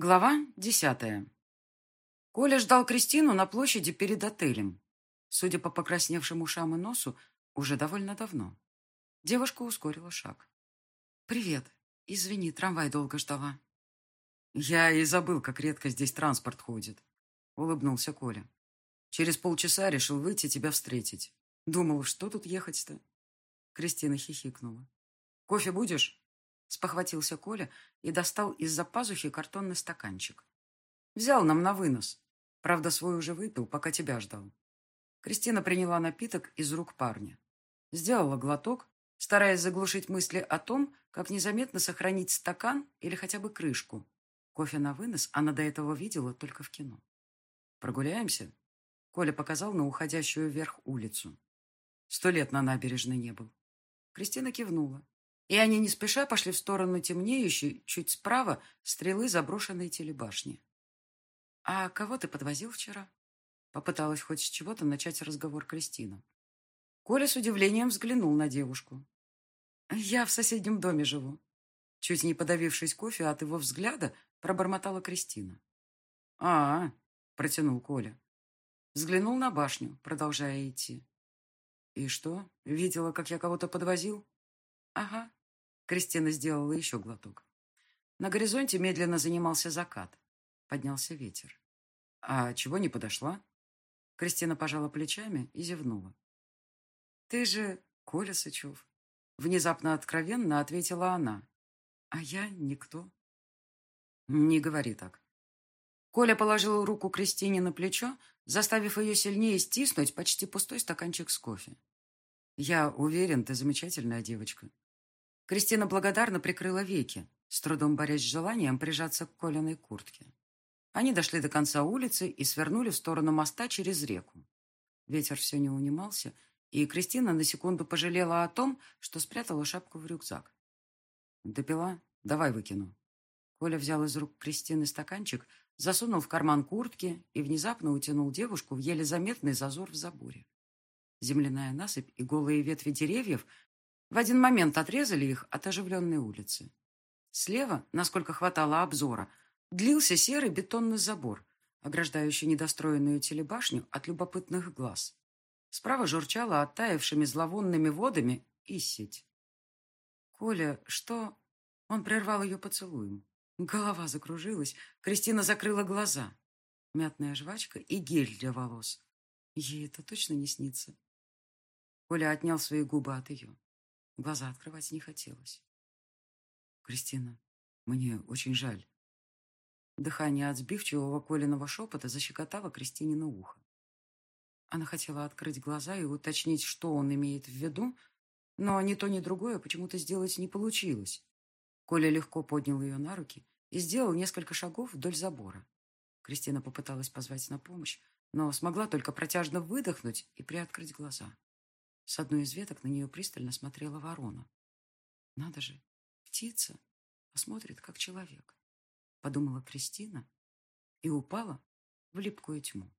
Глава десятая. Коля ждал Кристину на площади перед отелем. Судя по покрасневшим ушам и носу, уже довольно давно. Девушка ускорила шаг. «Привет. Извини, трамвай долго ждала». «Я и забыл, как редко здесь транспорт ходит», — улыбнулся Коля. «Через полчаса решил выйти тебя встретить. Думал, что тут ехать-то?» Кристина хихикнула. «Кофе будешь?» Спохватился Коля и достал из-за пазухи картонный стаканчик. Взял нам на вынос. Правда, свой уже выпил, пока тебя ждал. Кристина приняла напиток из рук парня. Сделала глоток, стараясь заглушить мысли о том, как незаметно сохранить стакан или хотя бы крышку. Кофе на вынос она до этого видела только в кино. «Прогуляемся?» Коля показал на уходящую вверх улицу. Сто лет на набережной не был. Кристина кивнула и они не спеша пошли в сторону темнеющей, чуть справа, стрелы заброшенной телебашни. «А кого ты подвозил вчера?» Попыталась хоть с чего-то начать разговор Кристина. Коля с удивлением взглянул на девушку. «Я в соседнем доме живу». Чуть не подавившись кофе от его взгляда, пробормотала Кристина. а, -а, -а протянул Коля. Взглянул на башню, продолжая идти. «И что, видела, как я кого-то подвозил?» «Ага», Кристина сделала еще глоток. На горизонте медленно занимался закат. Поднялся ветер. «А чего не подошла?» Кристина пожала плечами и зевнула. «Ты же Коля Сычев», — внезапно откровенно ответила она. «А я никто». «Не говори так». Коля положил руку Кристине на плечо, заставив ее сильнее стиснуть почти пустой стаканчик с кофе. «Я уверен, ты замечательная девочка. Кристина благодарно прикрыла веки, с трудом борясь с желанием прижаться к Колиной куртке. Они дошли до конца улицы и свернули в сторону моста через реку. Ветер все не унимался, и Кристина на секунду пожалела о том, что спрятала шапку в рюкзак. «Допила? Давай выкину». Коля взял из рук Кристины стаканчик, засунул в карман куртки и внезапно утянул девушку в еле заметный зазор в заборе. Земляная насыпь и голые ветви деревьев в один момент отрезали их от оживленной улицы. Слева, насколько хватало обзора, длился серый бетонный забор, ограждающий недостроенную телебашню от любопытных глаз. Справа журчала оттаившими зловонными водами и сеть. «Коля, что...» Он прервал ее поцелуем. Голова закружилась, Кристина закрыла глаза. Мятная жвачка и гель для волос. Ей это точно не снится. Коля отнял свои губы от ее. Глаза открывать не хотелось. «Кристина, мне очень жаль». Дыхание от сбивчивого Колиного шепота защекотало Кристине на ухо. Она хотела открыть глаза и уточнить, что он имеет в виду, но ни то, ни другое почему-то сделать не получилось. Коля легко поднял ее на руки и сделал несколько шагов вдоль забора. Кристина попыталась позвать на помощь, но смогла только протяжно выдохнуть и приоткрыть глаза. С одной из веток на нее пристально смотрела ворона. «Надо же, птица посмотрит, как человек», — подумала Кристина и упала в липкую тьму.